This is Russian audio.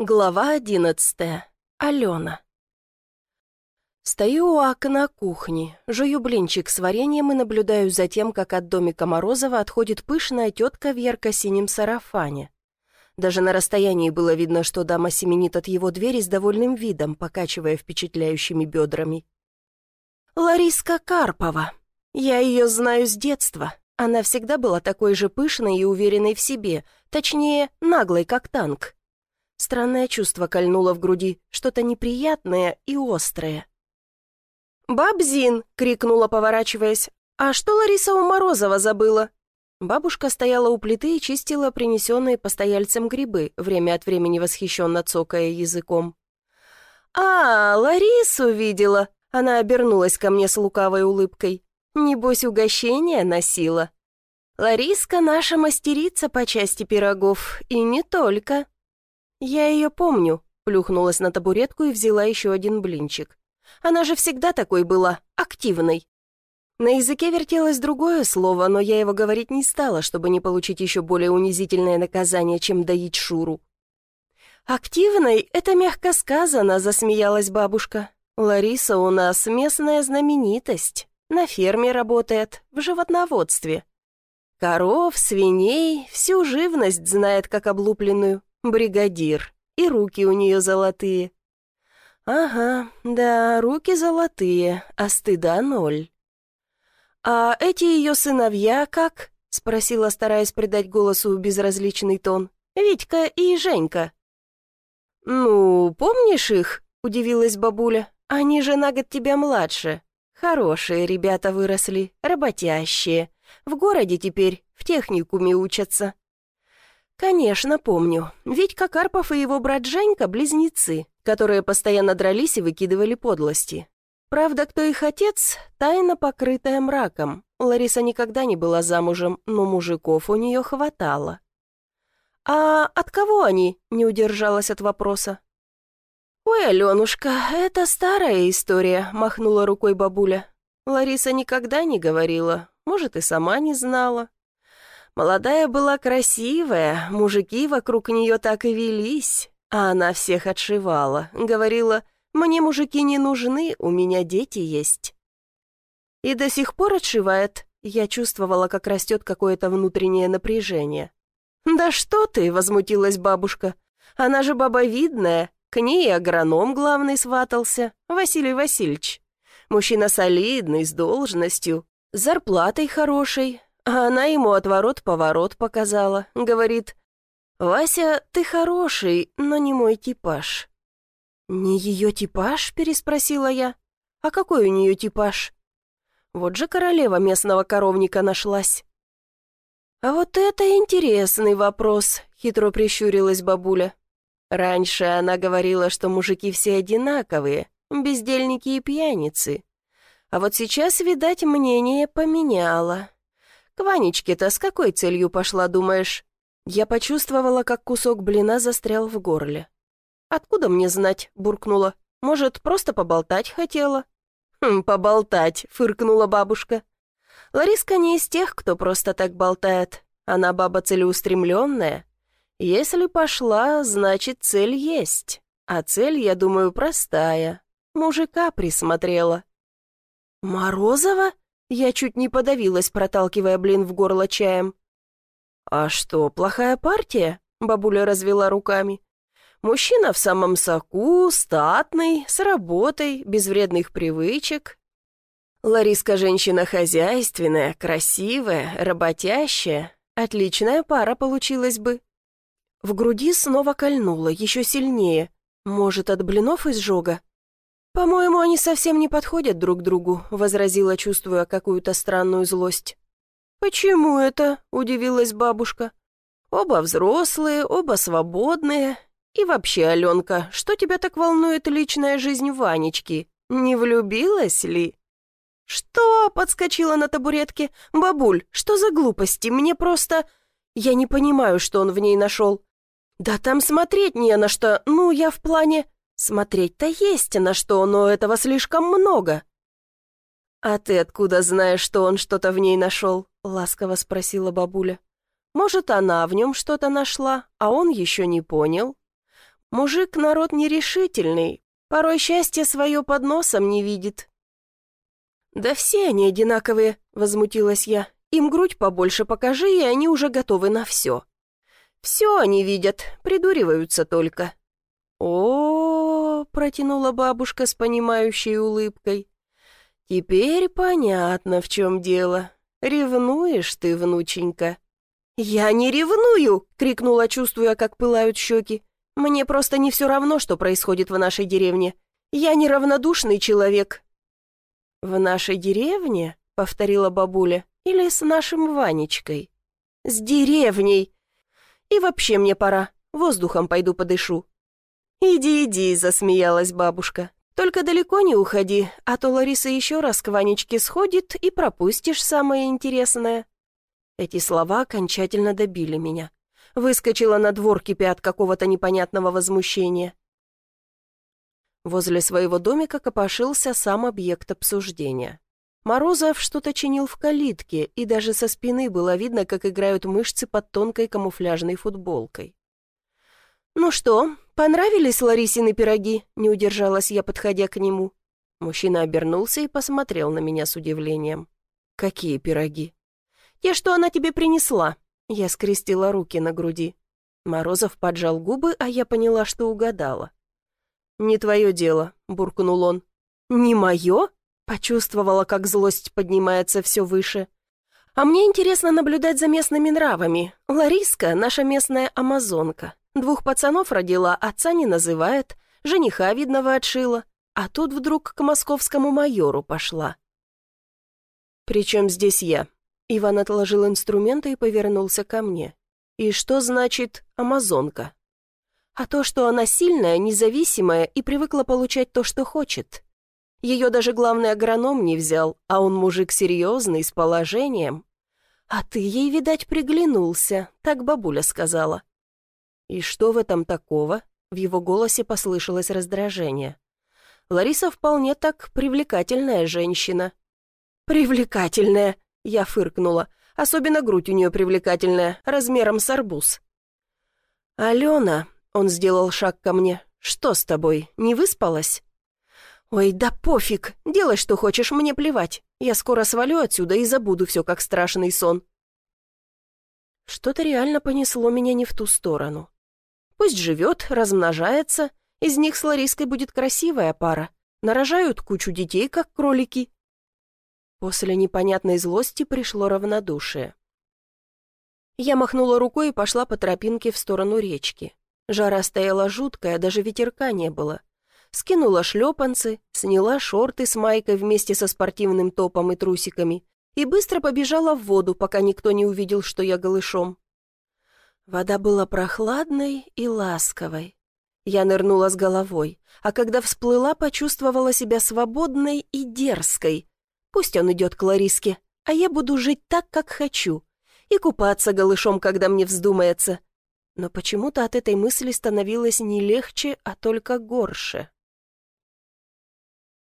Глава одиннадцатая. Алена. Стою у окна кухни, жую блинчик с вареньем и наблюдаю за тем, как от домика Морозова отходит пышная тетка в ярко-синем сарафане. Даже на расстоянии было видно, что дама семенит от его двери с довольным видом, покачивая впечатляющими бедрами. Лариска Карпова. Я ее знаю с детства. Она всегда была такой же пышной и уверенной в себе, точнее, наглой, как танк. Странное чувство кольнуло в груди, что-то неприятное и острое. «Бабзин!» — крикнула, поворачиваясь. «А что Лариса у Морозова забыла?» Бабушка стояла у плиты и чистила принесенные постояльцем грибы, время от времени восхищенно цокая языком. «А, Ларису видела!» — она обернулась ко мне с лукавой улыбкой. «Небось, угощение носила?» «Лариска наша мастерица по части пирогов, и не только!» «Я ее помню», — плюхнулась на табуретку и взяла еще один блинчик. «Она же всегда такой была, активной». На языке вертелось другое слово, но я его говорить не стала, чтобы не получить еще более унизительное наказание, чем доить Шуру. «Активной — это мягко сказано», — засмеялась бабушка. «Лариса у нас местная знаменитость. На ферме работает, в животноводстве. Коров, свиней, всю живность знает как облупленную бригадир, и руки у нее золотые. Ага, да, руки золотые, а стыда ноль. А эти ее сыновья как? Спросила, стараясь придать голосу безразличный тон. Витька и Женька. «Ну, помнишь их?» — удивилась бабуля. «Они же на год тебя младше. Хорошие ребята выросли, работящие. В городе теперь в техникуме учатся. «Конечно, помню. Ведь Карпов и его брат Женька — близнецы, которые постоянно дрались и выкидывали подлости. Правда, кто их отец — тайна, покрытая мраком. Лариса никогда не была замужем, но мужиков у нее хватало». «А от кого они?» — не удержалась от вопроса. «Ой, Аленушка, это старая история», — махнула рукой бабуля. Лариса никогда не говорила, может, и сама не знала. Молодая была красивая, мужики вокруг нее так и велись, а она всех отшивала, говорила, «Мне мужики не нужны, у меня дети есть». И до сих пор отшивает. Я чувствовала, как растет какое-то внутреннее напряжение. «Да что ты!» — возмутилась бабушка. «Она же баба видная, к ней агроном главный сватался, Василий Васильевич. Мужчина солидный, с должностью, зарплатой хорошей, а она ему отворот-поворот показала. Говорит, «Вася, ты хороший, но не мой типаж». «Не ее типаж?» — переспросила я. «А какой у нее типаж?» Вот же королева местного коровника нашлась. «А вот это интересный вопрос», — хитро прищурилась бабуля. Раньше она говорила, что мужики все одинаковые, бездельники и пьяницы. А вот сейчас, видать, мнение поменяла. «К Ванечке-то с какой целью пошла, думаешь?» Я почувствовала, как кусок блина застрял в горле. «Откуда мне знать?» — буркнула. «Может, просто поболтать хотела?» «Хм, поболтать», — фыркнула бабушка. «Лариска не из тех, кто просто так болтает. Она баба целеустремленная. Если пошла, значит, цель есть. А цель, я думаю, простая. Мужика присмотрела». «Морозова?» Я чуть не подавилась, проталкивая блин в горло чаем. «А что, плохая партия?» — бабуля развела руками. «Мужчина в самом соку, статный, с работой, без вредных привычек. Лариска женщина хозяйственная, красивая, работящая. Отличная пара получилась бы». В груди снова кольнуло, еще сильнее. Может, от блинов изжога? «По-моему, они совсем не подходят друг другу», — возразила, чувствуя какую-то странную злость. «Почему это?» — удивилась бабушка. «Оба взрослые, оба свободные. И вообще, Аленка, что тебя так волнует личная жизнь Ванечки? Не влюбилась ли?» «Что?» — подскочила на табуретке. «Бабуль, что за глупости? Мне просто...» «Я не понимаю, что он в ней нашел». «Да там смотреть не на что. Ну, я в плане...» Смотреть-то есть на что, но этого слишком много. «А ты откуда знаешь, что он что-то в ней нашел?» — ласково спросила бабуля. «Может, она в нем что-то нашла, а он еще не понял? Мужик народ нерешительный, порой счастье свое под носом не видит». «Да все они одинаковые», — возмутилась я. «Им грудь побольше покажи, и они уже готовы на все». «Все они видят, придуриваются только». О, -о, -о протянула бабушка с понимающей улыбкой. «Теперь понятно, в чем дело. Ревнуешь ты, внученька?» «Я не ревную!» — крикнула, чувствуя, как пылают щеки. «Мне просто не все равно, что происходит в нашей деревне. Я неравнодушный человек». «В нашей деревне?» — повторила бабуля. «Или с нашим Ванечкой?» «С деревней!» «И вообще мне пора. Воздухом пойду подышу». «Иди, иди», — засмеялась бабушка. «Только далеко не уходи, а то Лариса еще раз к Ванечке сходит и пропустишь самое интересное». Эти слова окончательно добили меня. Выскочила на двор, кипя от какого-то непонятного возмущения. Возле своего домика копошился сам объект обсуждения. Морозов что-то чинил в калитке, и даже со спины было видно, как играют мышцы под тонкой камуфляжной футболкой. «Ну что, понравились Ларисины пироги?» — не удержалась я, подходя к нему. Мужчина обернулся и посмотрел на меня с удивлением. «Какие пироги?» «Те, что она тебе принесла». Я скрестила руки на груди. Морозов поджал губы, а я поняла, что угадала. «Не твое дело», — буркнул он. «Не мое?» — почувствовала, как злость поднимается все выше. «А мне интересно наблюдать за местными нравами. Лариска — наша местная амазонка. Двух пацанов родила, отца не называет, жениха, видного, отшила. А тут вдруг к московскому майору пошла». «Причем здесь я?» Иван отложил инструменты и повернулся ко мне. «И что значит «амазонка»?» «А то, что она сильная, независимая и привыкла получать то, что хочет. Ее даже главный агроном не взял, а он мужик серьезный, с положением. А ты ей, видать, приглянулся, так бабуля сказала». «И что в этом такого?» В его голосе послышалось раздражение. «Лариса вполне так привлекательная женщина». «Привлекательная!» Я фыркнула. Особенно грудь у нее привлекательная, размером с арбуз. «Алена», — он сделал шаг ко мне, — «что с тобой, не выспалась?» «Ой, да пофиг, делай, что хочешь, мне плевать. Я скоро свалю отсюда и забуду все, как страшный сон». Что-то реально понесло меня не в ту сторону. Пусть живет, размножается, из них с Лариской будет красивая пара. Нарожают кучу детей, как кролики, После непонятной злости пришло равнодушие. Я махнула рукой и пошла по тропинке в сторону речки. Жара стояла жуткая, даже ветерка не было. Скинула шлепанцы, сняла шорты с майкой вместе со спортивным топом и трусиками и быстро побежала в воду, пока никто не увидел, что я голышом. Вода была прохладной и ласковой. Я нырнула с головой, а когда всплыла, почувствовала себя свободной и дерзкой, Пусть он идет к Лариске, а я буду жить так, как хочу, и купаться голышом, когда мне вздумается. Но почему-то от этой мысли становилось не легче, а только горше.